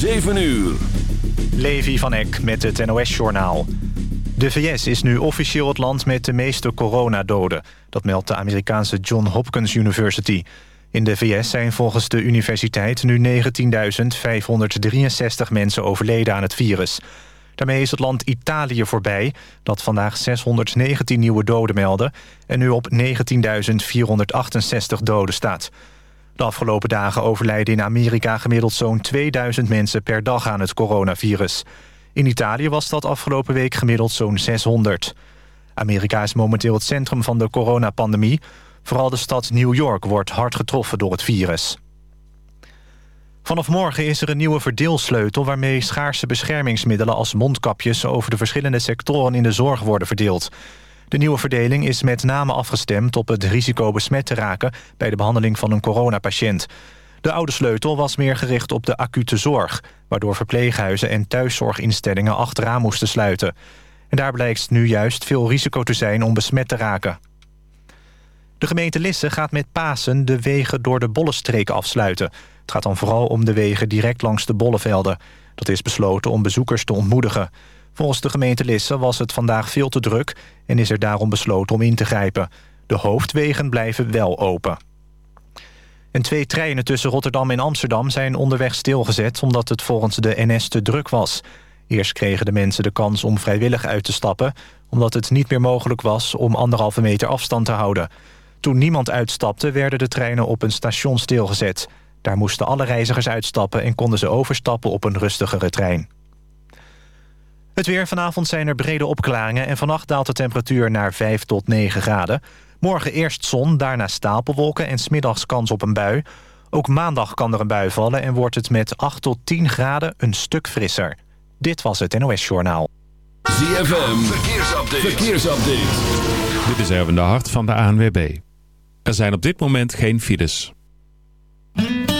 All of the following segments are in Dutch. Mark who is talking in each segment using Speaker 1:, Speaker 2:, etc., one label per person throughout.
Speaker 1: 7 uur.
Speaker 2: Levi van Eck met het NOS-journaal. De VS is nu officieel het land met de meeste coronadoden. Dat meldt de Amerikaanse John Hopkins University. In de VS zijn volgens de universiteit nu 19.563 mensen overleden aan het virus. Daarmee is het land Italië voorbij, dat vandaag 619 nieuwe doden meldde... en nu op 19.468 doden staat. De afgelopen dagen overlijden in Amerika gemiddeld zo'n 2000 mensen per dag aan het coronavirus. In Italië was dat afgelopen week gemiddeld zo'n 600. Amerika is momenteel het centrum van de coronapandemie. Vooral de stad New York wordt hard getroffen door het virus. Vanaf morgen is er een nieuwe verdeelsleutel... waarmee schaarse beschermingsmiddelen als mondkapjes... over de verschillende sectoren in de zorg worden verdeeld. De nieuwe verdeling is met name afgestemd op het risico besmet te raken... bij de behandeling van een coronapatiënt. De oude sleutel was meer gericht op de acute zorg... waardoor verpleeghuizen en thuiszorginstellingen achteraan moesten sluiten. En daar blijkt nu juist veel risico te zijn om besmet te raken. De gemeente Lisse gaat met Pasen de wegen door de Bollenstreek afsluiten. Het gaat dan vooral om de wegen direct langs de Bollevelden. Dat is besloten om bezoekers te ontmoedigen. Volgens de gemeente Lisse was het vandaag veel te druk... en is er daarom besloten om in te grijpen. De hoofdwegen blijven wel open. En twee treinen tussen Rotterdam en Amsterdam zijn onderweg stilgezet... omdat het volgens de NS te druk was. Eerst kregen de mensen de kans om vrijwillig uit te stappen... omdat het niet meer mogelijk was om anderhalve meter afstand te houden. Toen niemand uitstapte werden de treinen op een station stilgezet. Daar moesten alle reizigers uitstappen... en konden ze overstappen op een rustigere trein. Het weer. Vanavond zijn er brede opklaringen... en vannacht daalt de temperatuur naar 5 tot 9 graden. Morgen eerst zon, daarna stapelwolken en smiddags kans op een bui. Ook maandag kan er een bui vallen... en wordt het met 8 tot 10 graden een stuk frisser. Dit was het NOS Journaal.
Speaker 1: ZFM. Verkeersupdate. Verkeersupdate.
Speaker 3: Dit is Erwin de Hart van de ANWB. Er zijn op dit moment geen files.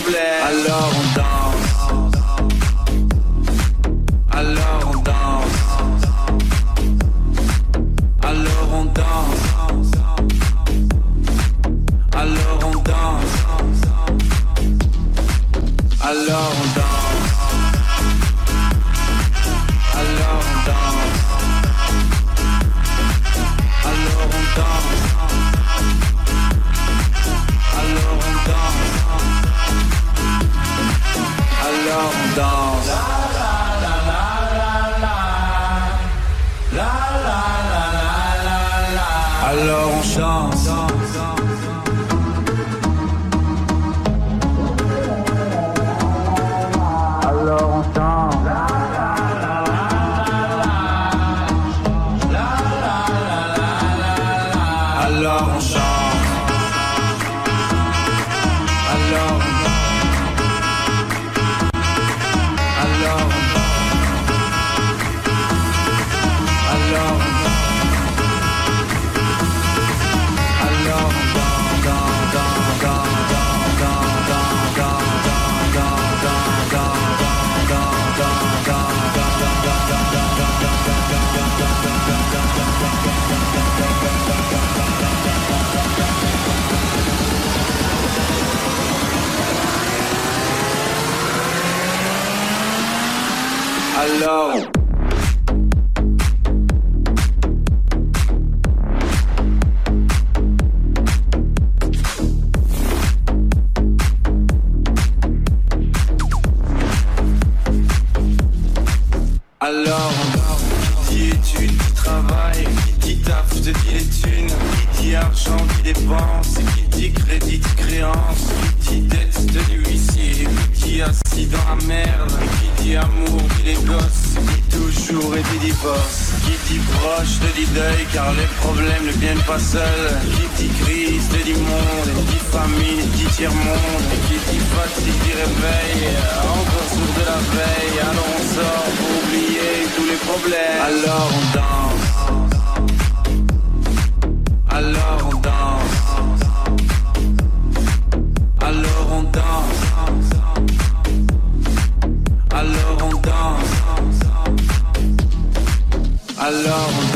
Speaker 1: problème.
Speaker 4: Alors Alors on dit études, qui travaille, qui dit taf, je te dis les qui dit argent, qui dépense, qui dit crédit, créance, qui dit dette, je te huissier, qui dit assis dans la merde, qui dit amour, qui les gosses, qui Toujours et dit divorce. Qui dit proche te dit deuil, car les problèmes ne viennent pas seuls. Qui dit crise te dit monde, et dit famine, tiers-monde. Qui dit fatigue dit réveil, encore sourd de la veille. Alors on sort pour oublier tous les problèmes. Alors on danse. Alors on danse. Alors on danse. Alors on danse. Alors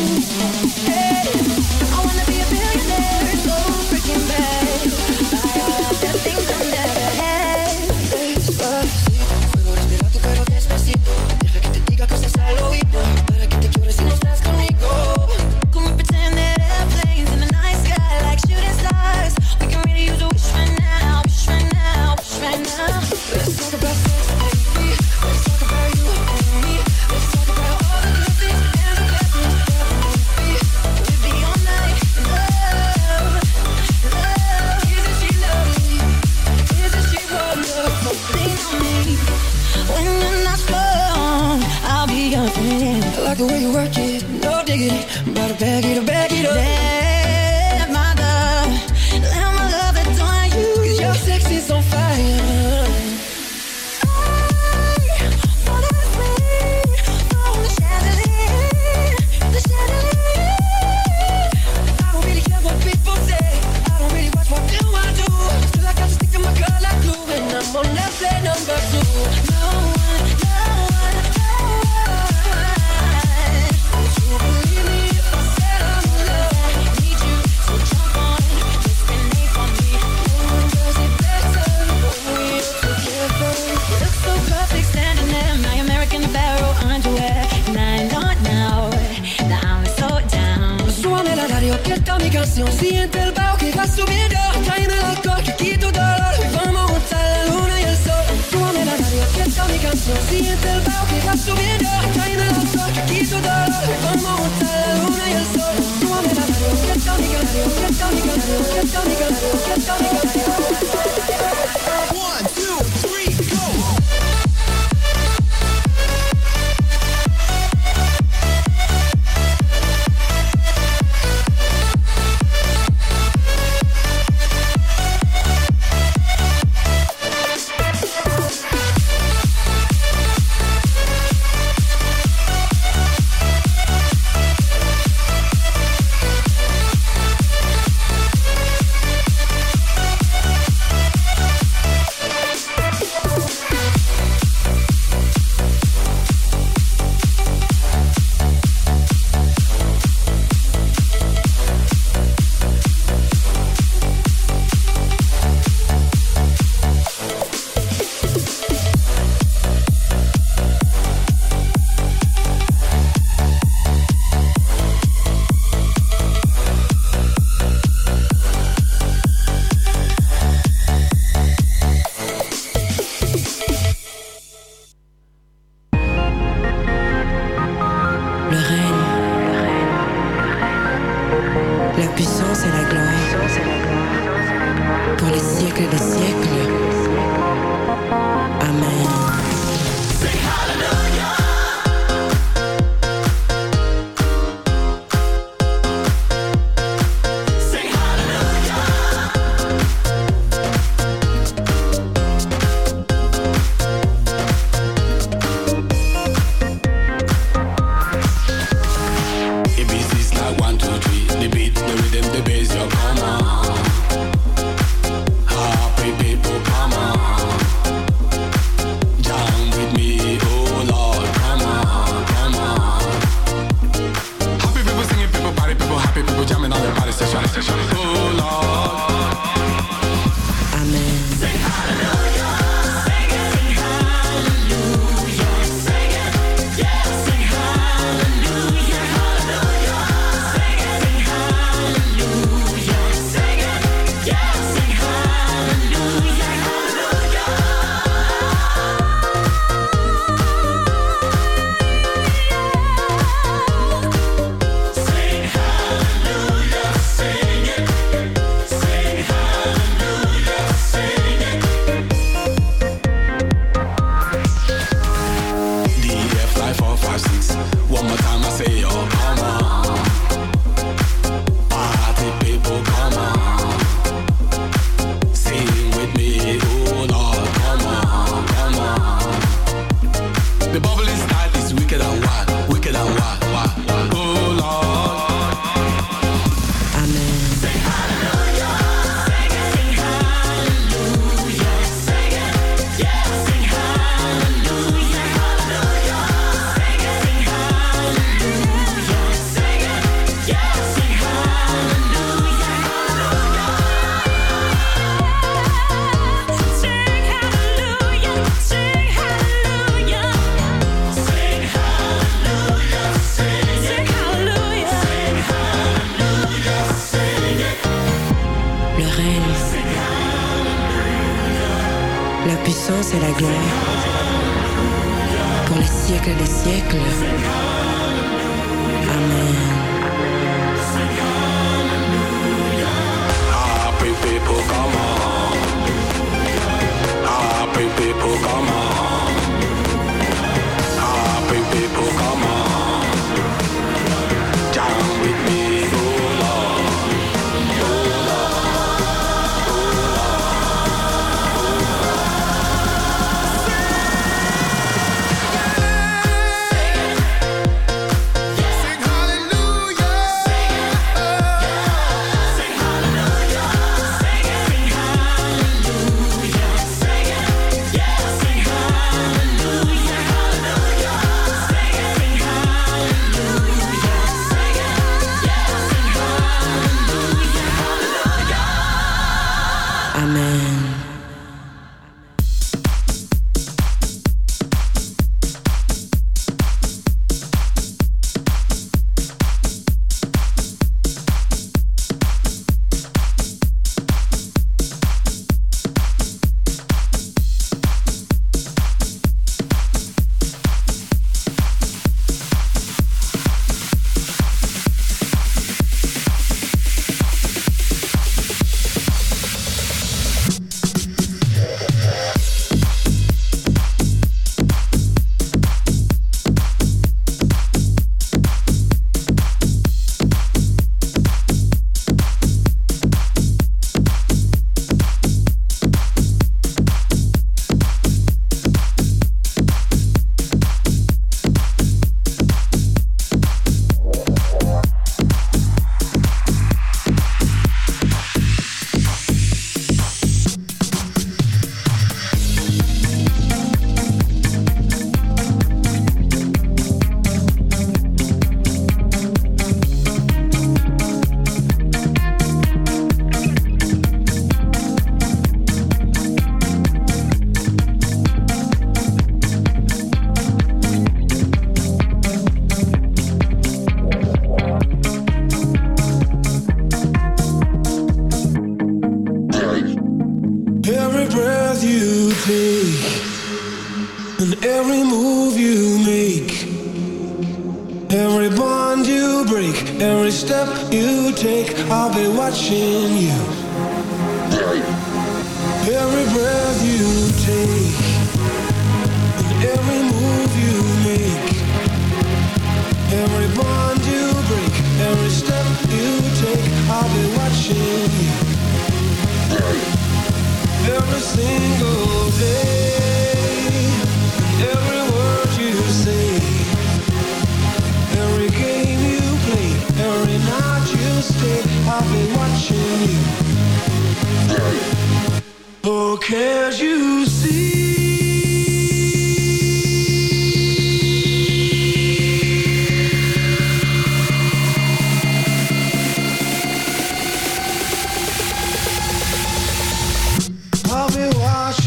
Speaker 5: Et la gloire. Pour les siècles des siècles.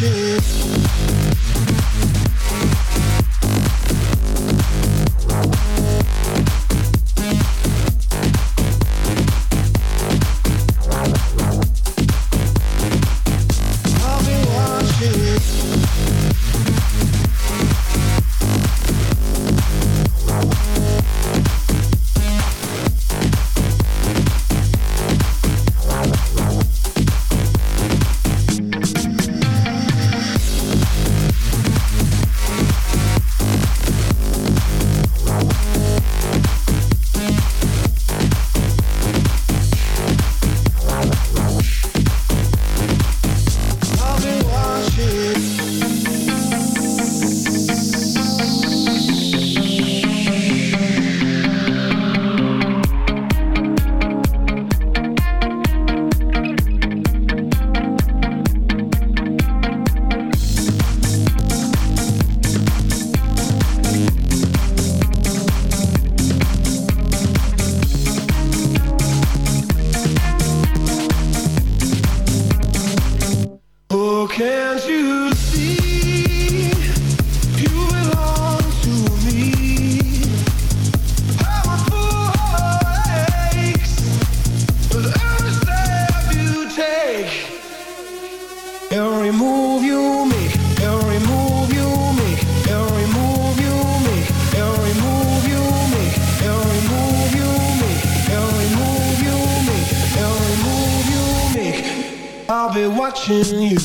Speaker 6: você. Watching you.